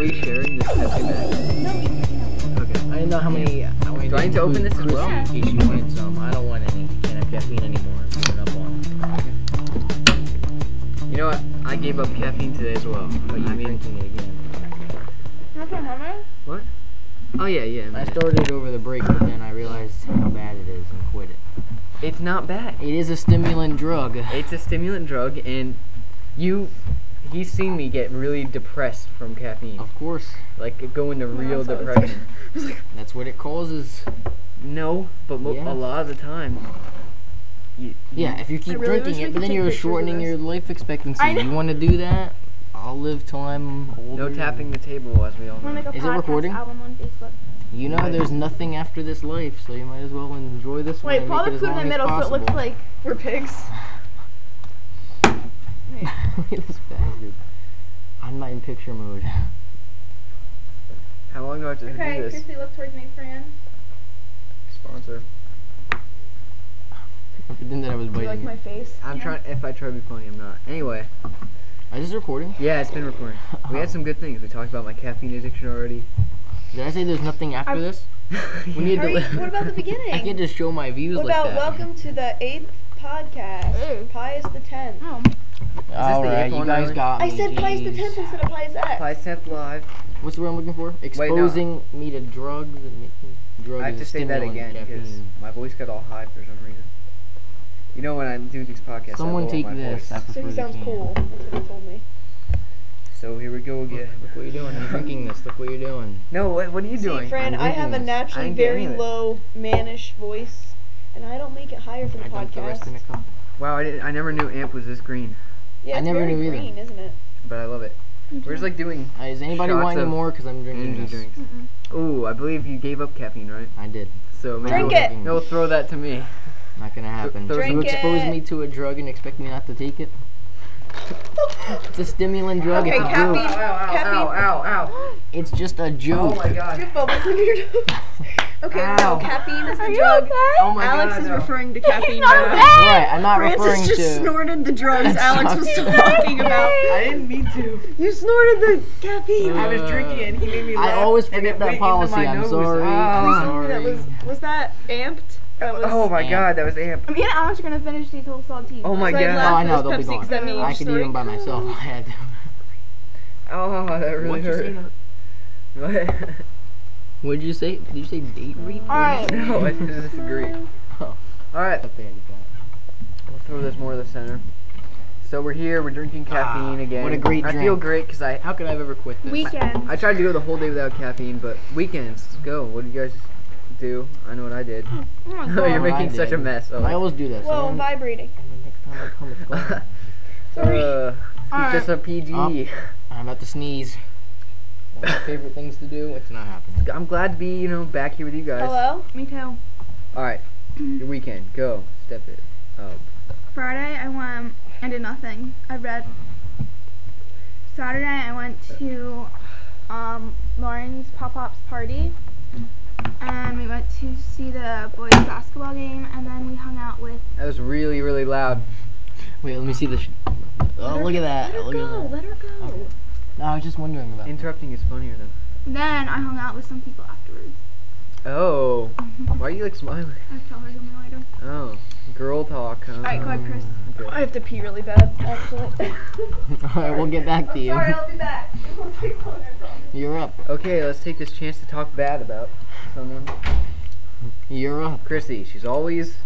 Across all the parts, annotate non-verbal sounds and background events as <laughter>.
we sharing this Pepsi bag? Okay. I didn't know how many. I Do I need to open this as well? In case you wanted some. I don't want any. Can't have caffeine anymore. I'm giving up on it. You know what? I gave up caffeine today as well. But I you're drinking it again. What? Oh yeah, yeah. I man. started over the break, but then I realized how bad it is and quit it. It's not bad. It is a stimulant drug. It's a stimulant drug, and you, he's seen me get really depressed from caffeine, Of course, like go into real so it's depression. <laughs> that's what it causes. No, but mo- Yeah. a lot of the time. You, Yeah, if you keep really drinking it, but then you're shortening your life expectancy. I know. You want to do that? I'll live till I'm older. No tapping the table, as we all know. make a Is it recording? album on Facebook. You know, there's nothing after this life, so you might as well enjoy this one. Wait, and pull the food in the as middle so it looks like we're pigs. <laughs> Wait. Look at this bastard. I'm not in picture mode. How long do I have to Okay, do this? Chrissy, look towards me, friend. Sponsor. I pretend that I was Do you like biting. my it. face? I'm Yeah. trying. If I try to be funny, I'm not. Anyway, Is this recording? yeah, it's been recording. We had some good things. We talked about my caffeine addiction already. Did I say there's nothing after I- this? <laughs> We need Hurry, to. what about the <laughs> beginning? I can't just show my views what like about that. welcome to the eighth podcast? Ew. Pius the tenth. Oh. All the right, eighth you one, guys Riley? got me. I said Pius the jeez. tenth instead of Pius X. Five Tenth Live. What's the word I'm looking for? Exposing me to drugs and making drugs. I have to say that again because my voice got all high for some reason. You know when I do these podcasts, Someone I lower take my this. voice. I So prefer he sounds can. cool. That's what he told me. So here we go again. look what you're doing. I'm drinking this. Look what you're doing. No, what, what are you doing? See, friend, I'm I have a this. I naturally very any of it. low mannish voice, and I don't make it higher for the I dumped the rest in a podcast. cup. Wow, I didn't. I never knew amp was this green, Yeah, I it's never very knew either. green, isn't it? but I love it. We're just like doing Uh, is anybody Shots wanting of more? Because I'm drinking energy this. drinks. Ooh, I believe you gave up caffeine, right? I did. So maybe Drink we'll- it. Drinking No, throw that to me. Not gonna happen. Drink you it. me to a drug and expect me not to take it? <laughs> It's a stimulant drug. Okay, it's a caffeine- joke. caffeine- ow, ow, ow. It's just a joke. Oh my god. have bubbles in your nose. Okay, Ow. no, caffeine is the Are you drug. okay? Oh my Alex god. is no. referring to caffeine not now. okay. Right, I'm not Francis referring just snorted the drugs Alex was Stop. talking about. I didn't mean to. You snorted the caffeine. I was Uh, drinking it and he made me laugh. I always forget it that went policy. my I'm nose. sorry. Please tell me that Sorry. was was that amped? That was, Oh my Amp. god, that was amp. Me and Alex are gonna finish these whole saltines. Oh my So I god. Oh, I know, they'll be gone. that I can eat them by myself. <laughs> I had to. Oh, that really What'd you say? hurt. What? What'd you say? Did you say date rape? Alright. <laughs> no, I disagree. Oh. Alright, Up there, you got it. we'll throw this more to the center. So we're here, we're drinking caffeine Ah, again. what a great I feel great because I How could I have ever quit this? Weekend. I tried to go the whole day without caffeine, but weekends, let's go. What do you guys do? I know what I did. <laughs> Oh Oh, <laughs> you're what making such a mess. Oh, I always do this. Whoa, I'm vibrating. and then next time I come, it's. Sorry. Uh, keep Alright. this a PG. Up. I'm about to sneeze. One of my favorite things to do. It's not happening. I'm glad to be, you know, back here with you guys. Hello? Me too. Alright, your weekend. Go. Step it up. Friday I went. I did nothing. I read. Saturday I went to um, Lauren's pop ups party, and we went to see the boys basketball game, and then we hung out with. That was really, really loud. Wait, let me see the. Sh- oh, look at that. Let her Look go. at that. Let her go. Okay. No, I was just wondering about. Interrupting is funnier though. Then I hung out with some people afterwards. Oh. <laughs> Why are you like smiling? I'll tell her something later. Oh. Girl talk, huh? Alright, go ahead, Chris. Okay. I have to pee really bad, actually. <laughs> Alright, we'll get back to you. Sorry, I'll be back. <laughs> It won't take long, I promise. You're up. Okay, let's take this chance to talk bad about someone. You're up. Chrissy, she's always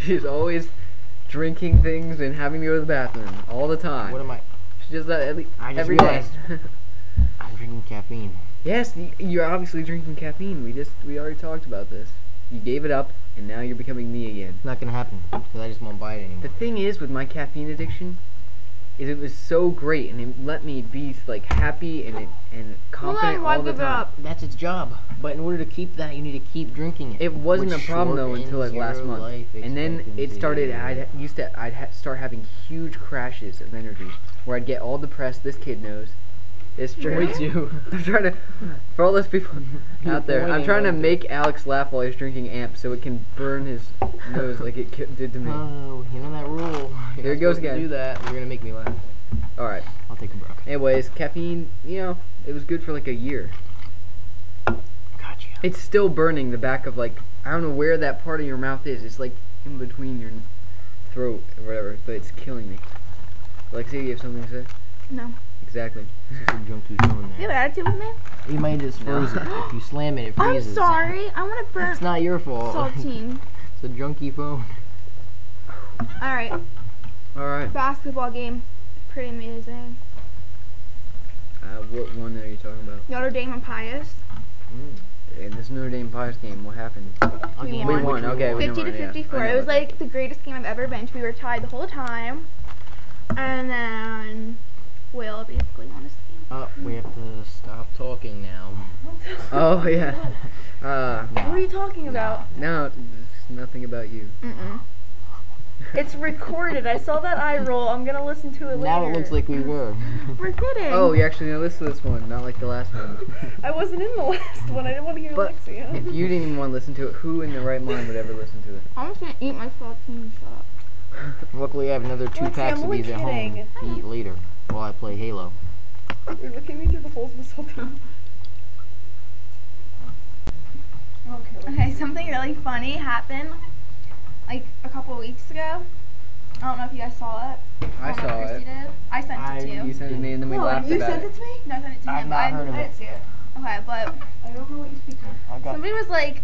she's always drinking things and having to go to the bathroom all the time. What am I? That uh, at least I just every day. realized. <laughs> I'm drinking caffeine. yes, you're obviously drinking caffeine. We just we already talked about this. You gave it up, and now you're becoming me again. Not gonna happen because I just won't buy it anymore. The thing is with my caffeine addiction, is it was so great and it let me be like happy and it, and confident why all the time. up? That's its job. But in order to keep that, you need to keep drinking it. It wasn't which a problem though until like last month, and then it started. I'd used to I'd ha- start having huge crashes of energy where I'd get all depressed. This kid knows. It's true. Me too. <laughs> I'm trying to for all those people <laughs> out there. I'm trying to make Alex laugh while he's drinking amp so it can burn his nose like it did to me. Oh, you know that rule. You're Here it goes supposed to again. Do that. You're gonna make me laugh. All right. I'll take a break. Anyways, caffeine, you know, it was good for like a year. Gotcha. It's still burning the back of like I don't know where that part of your mouth is. It's like in between your throat or whatever, but it's killing me. Alexia, you have something to say? No. Exactly. This junkie phone You have there. an attitude with me? You might just No. froze it. If you slam it, it I'm freezes. sorry. I want to burn It's not your fault. saltine. <laughs> it's a junkie phone. All right. All right. Basketball game. Pretty amazing. Uh, what one are you talking about? Notre Dame and Pius. In this Notre Dame Pius game, what happened? A We game won. in We won, okay, we- 50 to never mind, yeah. 54. It was like the greatest game I've ever been to. We were tied the whole time. And then Will basically won this game. Oh, we have to stop talking now. <laughs> Oh yeah. <laughs> Uh, What are you talking about? no, it's nothing about you. Mm-mm. It's recorded. I saw that eye roll. I'm gonna listen to it later. Now it looks like we were. <laughs> We're kidding. Oh, you actually gonna listen to this one, not like the last one. I wasn't in the last one. I didn't want to hear But Alexia. If you didn't even want to listen to it, who in their right mind would ever listen to it? I'm just gonna eat my saltine shot. Luckily, I have another two Lexi, packs I'm of only these at home to eat later while I play Halo. You're looking me through the holes of saltine. Okay, something really funny happened like a couple weeks ago. I don't know if you guys saw it. I don't saw it. Did. I sent I- it to you. You sent it to me, and then we Oh, laughed you about sent it. it to me? No, I sent it to I've him. not I, heard of I it. didn't see it. Okay, but I don't know what you speak of. I somebody was like,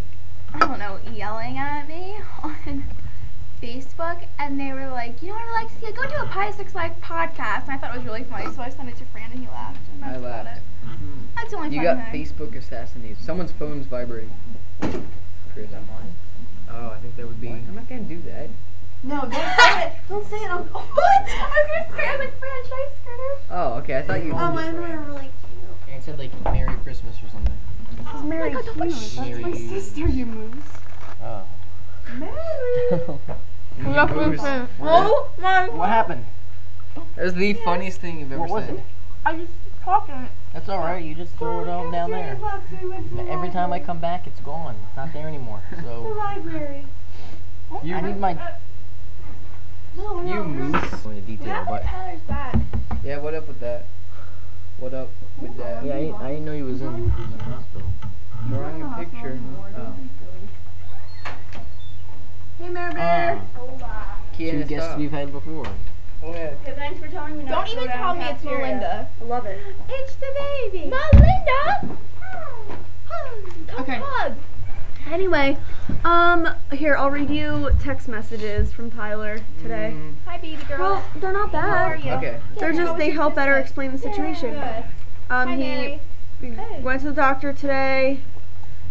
I don't know, yelling at me <laughs> on Facebook, and they were like, you know what, Alexia, go do a Pius X Live podcast. And I thought it was really funny, so I sent it to Fran, and he laughed. And I that's about laughed. it. Mm-hmm. That's the only You got thing. Facebook assassinated. Someone's phone's vibrating. Chris. Is that mine? Oh, I think that would be. What? I'm not gonna do that. No, don't say it. Don't say it. <laughs> I'm, what? I was gonna scare. I was like, Fran, should I scare her? Oh, okay. I thought you. Oh, mine were really cute. And it said like Merry Christmas or something. It's oh Mary God, don't put Hughes. That's my Mary- sister, you moose. Oh. Mary. <laughs> Moose. Oh my! what happened? That was the funniest thing you've ever What was said. it? I just talking. That's alright, you just throw it all down there. Every time I come back, it's gone. It's not there anymore. So. The library. You, I need my. No, you no. moose. Go into detail, but. Yeah, what up with that? What up with that? Yeah, I, didn't- I didn't know you was in, in the hospital. Drawing a picture. Oh. Hey, Mare Bear. Two guests stop. we've had before. Go ahead. Okay, thanks for telling me. Don't even tell me it's Melinda. I love it. <gasps> It's the baby. Melinda. Okay. Hug. Anyway, um, here I'll read you text messages from Tyler today. Mm, Hi, baby girl. Well, they're not bad. How are bad. you? okay. They're just they help better explain the situation. Good. Um, Hi, he Mary. Hey. went to the doctor today.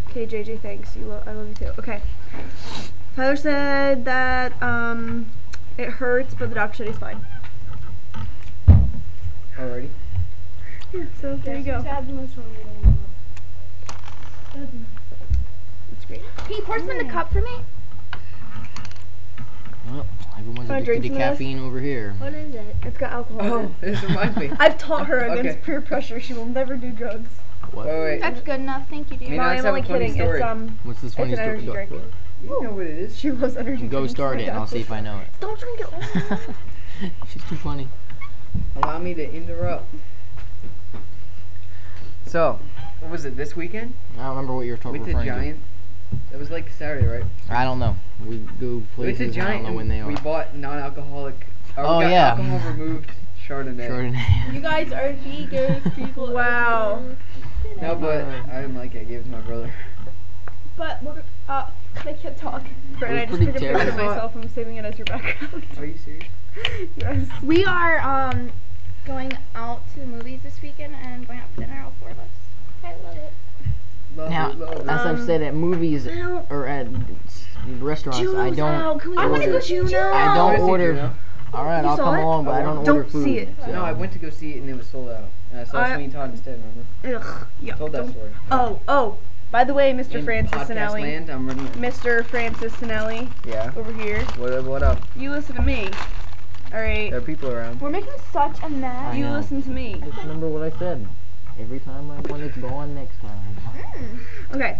Okay, JJ, thanks. You, lo- I love you too. Okay. Tyler said that um, it hurts, but the doctor said he's fine. Alrighty. Yeah, so there you go. That's great. Can you pour some in the cup for me? Well, everyone's Wanna addicted to some of this? caffeine over here. What is it? It's got alcohol Oh, it. this reminds me. <laughs> I've taught her against Okay. peer pressure. She will never do drugs. What? Wait, wait. That's good enough. Thank you, dear. No, I'm only kidding. story. It's um, What's this funny it's an story? Energy Go. You know what it is. She loves energy go drinks. start it, and I'll see if I know it. Don't drink it. <laughs> She's too funny. Allow me to interrupt. So, what was it this weekend? I don't remember what you were talking Went to referring Giant. That was like Saturday, right? I don't know. We go We went to places. I Giant. don't know when they are. We bought non-alcoholic. Or Oh, we got yeah. Alcohol removed Chardonnay. Chardonnay. You guys are the good people. <laughs> Wow. No, but I didn't like it. I gave it to my brother. But we're uh, I can't talk. Fran, I just took a pretty picture of terrible. myself. I'm saving it as your background. Are you serious? yes. We are um going out to the movies this weekend and going out for dinner, all four of us. I love it. Love Now, it, love it. as I've said at movies or at s- restaurants, I don't. out. Can we I go wanna to go see Juno? Juno. I I don't wanna order. Juno. All right, You I'll come it? along, but I don't, Don't order food. see it. so- No, I went to go see it and it was sold out. And I saw I- Sweeney Todd instead. Remember? Ugh. Yeah. Told that story. Oh, oh. By the way, Mr. In Francis Sinelli. land, I'm running. Mr. Francis Sinelli Yeah. over here. What up? What up? You listen to me. All right. There are people around. We're making such a mess. I You know. listen to me. Just remember what I said. Every time I want it's gone next time. Okay.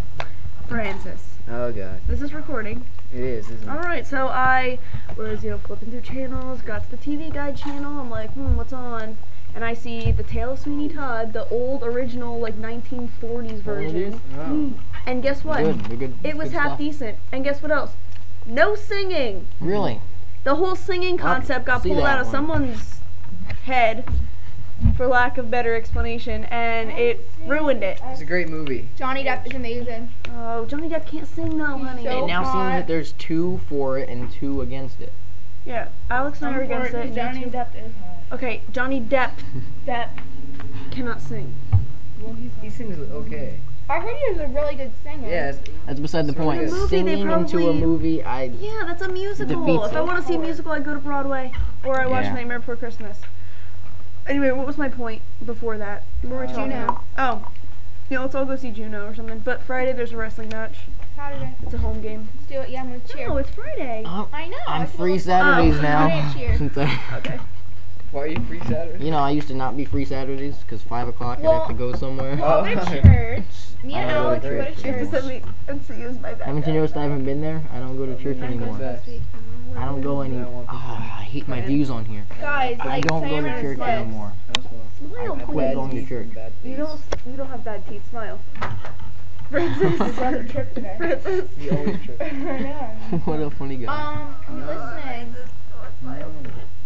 Francis. Oh god, This is recording. it is, isn't it? All right. So I was, you know, flipping through channels, got to the TV Guide channel. I'm like, hmm, what's on? And I see the Tale of Sweeney Todd, the old original like 1940s version. Oh. Hmm. And guess what? Good. They're good. It was half stuff. decent. And guess what else? No singing. Really? The whole singing concept got pulled out of one. someone's head, for lack of better explanation, and it ruined it. It's a great movie. Johnny Depp is amazing. Oh, Johnny Depp can't sing though, honey. so- It now seems that there's two for it and two against it. yeah, Alex and I are against it. and you Johnny Depp is hot. Okay, Johnny Depp <laughs> Depp. cannot sing. Well, he's He sings okay. I heard he was a really good singer. Yeah, That's beside the So point. the movie, they Singing into a movie, I Yeah, that's a musical. Defeats If I want to see a musical, I go to Broadway or I watch Yeah. Nightmare Before Christmas. Anyway, what was my point before that? What were we Uh, talking Juno. about? Oh, yeah, let's all go see Juno or something. But Friday there's a wrestling match. Saturday. It's a home game. Let's do it. Yeah, I'm gonna cheer. Oh, it's Friday. I'm, I know. I'm it's a free little- Saturdays Oh, now. Friday cheer. Since <laughs> I, <laughs> Okay. Why are you free Saturday? you know, I used to not be free Saturdays because five o'clock I'd have to go somewhere. Oh. <laughs> Go to church. Me I and don't Alex go to go to church. You have to church. send me and see use my Haven't you noticed I haven't been there? I don't go to church anymore. I don't go any. I don't want people- Ah, I hate my views on here. Guys, I don't go to church Slick. anymore. That's well. Smile, I quit going to church. You don't. You don't have bad teeth. Smile. <laughs> Francis. another trip today. Francis. He always trips. <laughs> I know. what a funny guy. Um, I'm listening.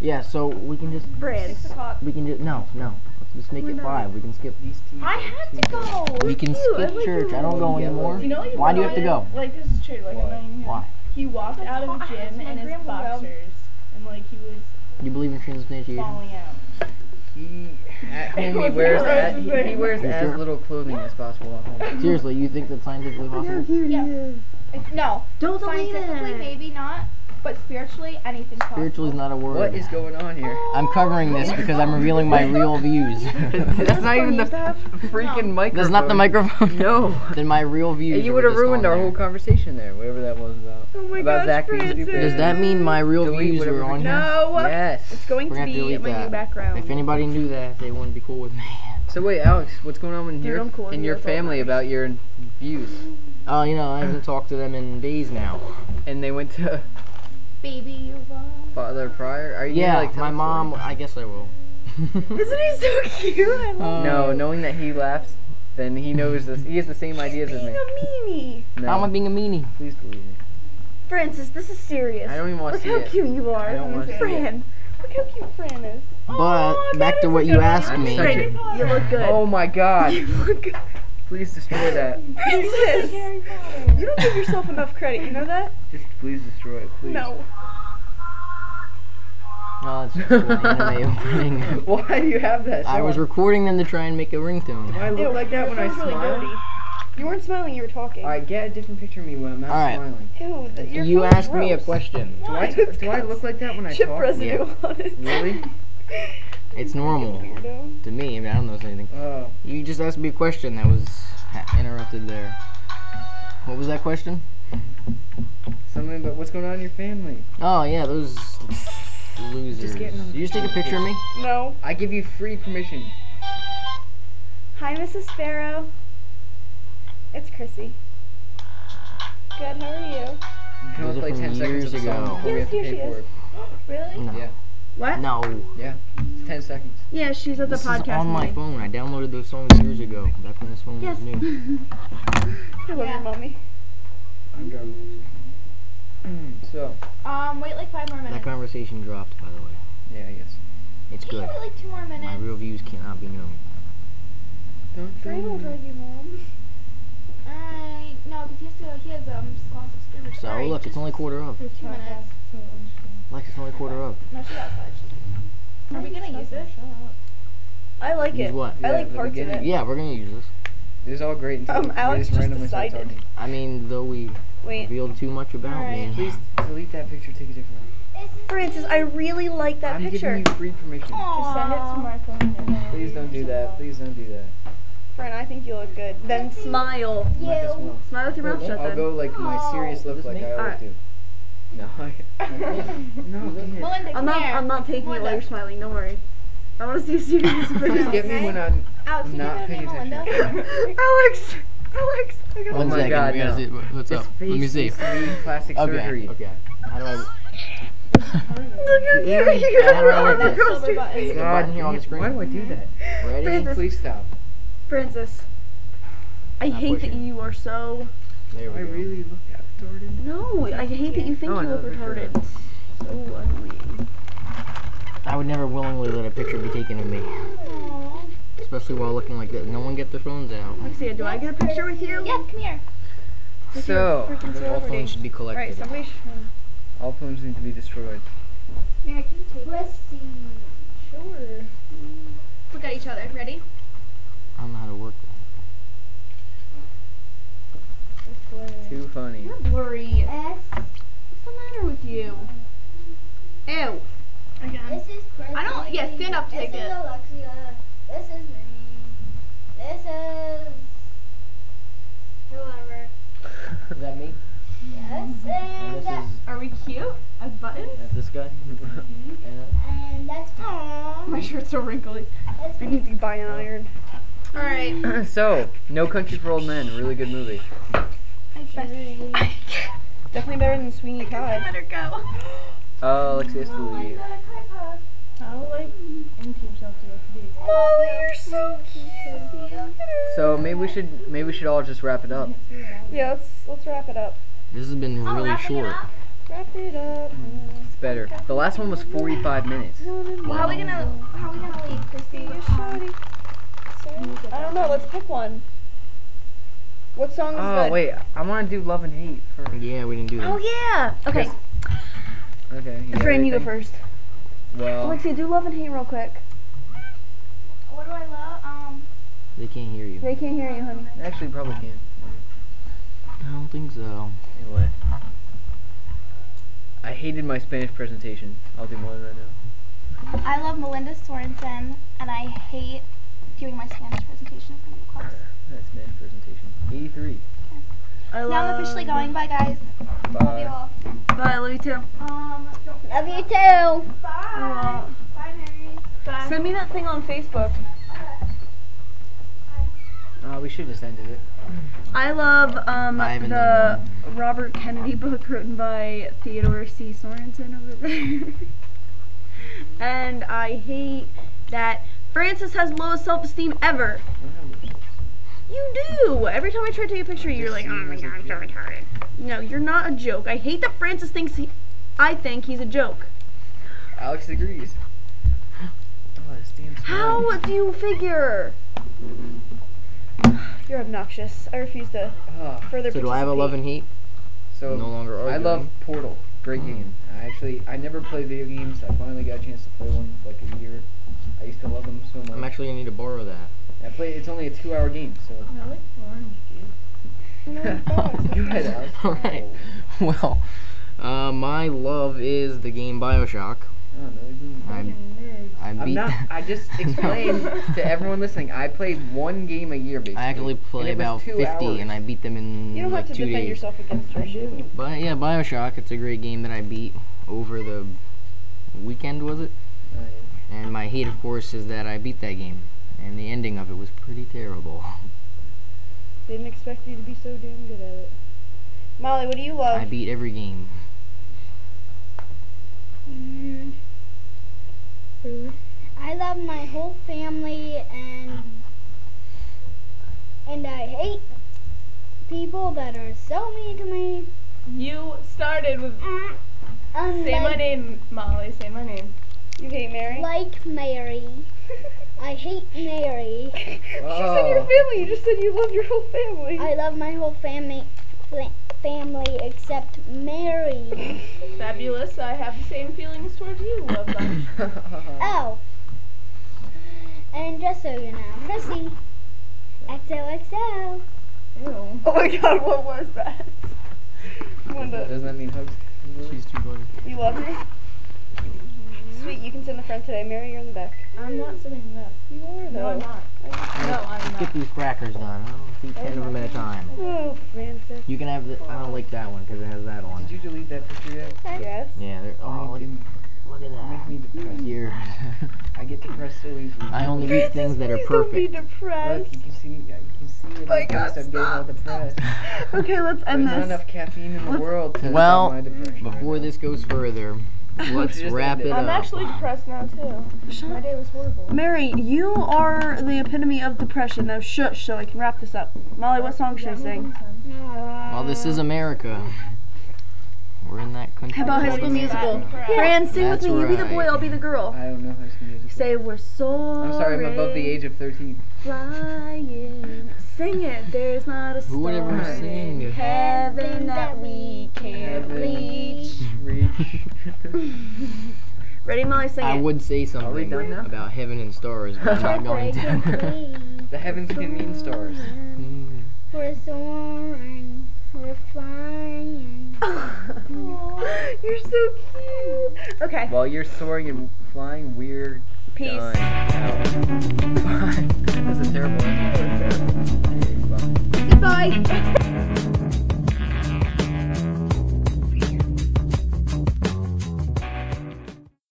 Yeah, so we can just Fran. Six o'clock. we can just no no. Let's just make Why it not? five. We can skip. These two. I are had to go. We can cute. I skip like church. your I don't go anymore. You know what Why do you have to go? Like this is true. Like Why? annoying him. Why? He walked out of the gym in his grandma to go. boxers, and like he was You believe in transubstantiation? falling out. He at <laughs> home he wears the as, he, he wears You as sure? little clothing as possible at home. Seriously, you think that's scientifically possible? cute Yeah. is. No, Don't delete scientifically maybe not, but spiritually anything possible. Spiritual is not a word. What is going on here? I'm covering this because I'm revealing my <laughs> real views. That's not <laughs> even the <laughs> freaking microphone. That's not the microphone. No. then my real views. Hey, you would have ruined our there. whole conversation there, whatever that was about. Oh my about gosh, Zach being Francis. stupid. Does that mean my real Delete views whatever were on we- here? No. Yes. It's going We're to gonna be delete my that. new background. If anybody knew that, they wouldn't be cool with me. So wait, Alex, what's going on in Dude, your cool with in you, your that's all that family matters. about your views? Oh, you know, I haven't talked to them in days now. And they went to Baby Yuval. Father Pryor. Are you Yeah, like, my mom. story? I guess I will. <laughs> Isn't he so cute? I love uh, No, knowing that he laughs, then he knows this. He has the same ideas as being me. a meanie. No, How am I being a meanie? please delete it. Francis, this is serious. I don't even want Look to see it. Look how cute you are. I don't wanna see it. Fran. Look how cute Fran is. But Aw, back to what you good asked one. me. A- you look good. Oh my God! <laughs> You look good. Please destroy that. <laughs> Francis, you don't give yourself enough credit. You know that? Just please destroy it, please. No. No, it's just an anime <laughs> opening. Why do you have that? I was recording them to try and make a ringtone. Do I look Ew, like that when I sounds really smile? dirty. You weren't smiling. You were talking. Alright, get a different picture of me when I'm not Alright. smiling. Ew, th- your You phone's asked me a gross. question. Do I, It's do I look like that when I Chip talk? residue on it. Really? <laughs> It's normal to me. I mean, I don't know anything. Oh. You just asked me a question that was interrupted there. What was that question? Something about what's going on in your family. Oh yeah, those losers. getting on you just take a picture of me? No. I give you free permission. Hi, Mrs. Sparrow. It's Chrissy. Good. How are you? You can Those only play 10 seconds of years the song ago. before we Yes, have to here pay she for is. it. <gasps> Really? No. Yeah. What? No. Yeah. It's 10 seconds. Yeah, she's at the This is podcast on my meeting. phone. I downloaded those songs years ago, back when this phone Yes. was new. <laughs> I love Yeah. your mommy. I'm driving. So, Um, wait like five more minutes. That conversation dropped, by the way. yeah, I guess. It's Can good. wait like two more minutes? My real views cannot be known. Don't Fran will drive you home. Alright, no, because he has to, he has, um, lots of. So Alright, look, it's only quarter of. for two minutes. Like it's only quarter of. No, she's outside. She's Are we gonna use this? I like Use it. what? I like the parts of it. Yeah, we're gonna use this. It was all great until Um, Alex just just randomly decided. I mean, though we Wait, revealed too much about Alright. me. Please delete that picture, take a different one. Francis, I really like that I'm picture. giving you free permission. Just send it to my phone. And then Please don't do that. Please don't do that. Fran, I think you look good. Then smile. I'm not smile. Smile with your mouth shut I'll then. go like my serious look This like me? I always Alright. do. <laughs> No, I, <laughs> no, come here. Melinda, I'm not. I'm not taking it while you're smiling. Don't worry. I want to see a serious Please face. get me <laughs> when I'm Alex, not paying go to me, attention. Melinda? Alex. Alex. I got Oh One my God, we gotta no. see- what- What's His up? face Let me see. needs to be plastic Okay. surgery. Okay. How do I? Yeah, I don't know what That that- silver button. The God, button here on the screen. Why do I do that? Ready? Francis. Please stop. Francis. I Not hate that you are so. There I we go. really look retarded. No, I hate that you think Oh, you look for sure. retarded. So annoying. I would never willingly let a picture be taken of me, especially while looking like this. No one get their phones out. Lexia, do I get a picture with you? Yeah, come here. With So, All phones should be collected. Right, somebody. Sh- all phones need to be destroyed. Mary, can you take Let's see. Sure. Look at each other. Ready? I don't know how to work This way. Too funny. You're blurry. S. What's the matter with you? Ew. Again. This is Chrissy. I don't- yeah, stand up, This take is it. Alexia. This is me. This is whoever. that. Is that me? Yes, And and this Are we cute as buttons? that's this guy. <laughs> And, uh, and that's Aww. My shirt's so wrinkly. that's I need to buy an iron. All right. <clears throat> so, No Country for Old Men, really good movie. <laughs> Definitely better than Sweeney Todd. Let her go. <gasps> Uh, Alexia Stevie. How like into yourself do you have to be? Oh, you're so cute. So maybe we should maybe we should all just wrap it up. Yeah, let's let's wrap it up. this has been really wrapping it short. up? Wrap it up. It's better. The last one was 45 minutes. Well, how are we gonna how are we gonna leave, Chrissy? Um, I don't know. Let's pick one. What song is Oh good? wait, I want to do Love and Hate first. Yeah, we didn't do that. Oh yeah. Okay. Okay. got Fran, you go first. Well, Alexia, do love and hate real quick. what do I love? Um, They can't hear you. They can't hear you, honey. actually probably can. I don't think so. Anyway. I hated my Spanish presentation. I'll do mine right now. I love Melinda Sorensen, and I hate doing my Spanish presentation in front of the class. That's Spanish presentation. 83. I Now I'm officially going. Bye, guys. Love you all. Bye, I love you too. Um, don't love you too. Bye. Bye, Mary. Bye. Send me that thing on Facebook. Uh, we should just ended it. I love um, I the Robert Kennedy <laughs> book written by Theodore C. Sorensen over there. <laughs> and I hate that Francis has lowest self-esteem ever. You do. Every time I try to take a picture, you're like, oh my god, I'm so retarded. No, you're not a joke. I hate that Francis thinks he. I think he's a joke. Alex agrees. <gasps> Oh, this damn smell. How do you figure? You're obnoxious. I refuse to Ah, further So do I have a love and hate? so No longer I love Portal. Great game. I actually I never played video games. I finally got a chance to play one like a year. I used to love them so much. I'm actually gonna need to borrow that. I play. It's only a two-hour game, so. I like orange juice. <laughs> Go ahead, Alex. <laughs> All right. <laughs> Well, uh, my love is the game Bioshock. Oh, no, you didn't. I Nerds. I I'm beat. not. <laughs> I just explained to everyone listening. I played one game a year, basically. I actually play about 50, hours. and I beat them in You don't like have to two defend days. yourself against her. But yeah, Bioshock. It's a great game that I beat over the weekend, was it? Oh, yeah. And my hate, of course, is that I beat that game, and the ending of it was pretty terrible. <laughs> Didn't expect you to be so damn good at it. Molly, what do you love? I beat every game. Mm. I love my whole family and and I hate people that are so mean to me. You started with Unlike, say my name, Molly. Say my name. you hate Mary? Like Mary. <laughs> I hate Mary. She said your family. You just said you love your whole family. I love my whole family family except Mary. Fabulous. I have the same feelings towards you, love bunch. <laughs> Oh. And just so you know, Chrissy. XOXO. Ew. oh my god, what was that? Wanda, Doesn't that mean hugs? She's too funny. you love me? Sweet, you can sit in the front today. Mary, you're in the back. I'm not sitting in the back. You are, though. No, I'm not. No, I'm not. Get these crackers done. I don't eat ten of them at a time. Oh, Francis. You can have the. I don't like that one because it has that on. Did it. you delete that picture yet? Yes? Yeah. they're- Oh, look at, look at Make that. me depressed. Here. <laughs> I get depressed so easily. I only eat things that are Please don't be depressed. Look, you can see, you can see oh My my God, post I'm getting all stop, depressed. <laughs> Okay, let's end There's end not enough caffeine in the Let's- world to Well, my depression. Before right this goes further, Let's <laughs> Just wrap it it. I'm up. actually depressed now too. My day was horrible. Mary, you are the epitome of depression. Now shush so I can wrap this up. Molly, what song should I sing? Well, this is America. We're in that country. How about High School America. Musical? Fran, sing That's with me. You be the boy. I'll be the girl. I don't know High School Musical. Say we're sorry. I'm sorry, I'm above the age of 13. Flying. Sing it. There's not a Who would ever star sing? in heaven that we can't reach preach. <laughs> Ready, Molly? Sing I it. would say something done now? about heaven and stars, but I'm not going to. <laughs> the heavens can mean stars. Mm-hmm. We're soaring. We're flying. <laughs> You're so cute. Okay. While you're soaring and flying, we're Peace. Done. Bye. A terrible Goodbye.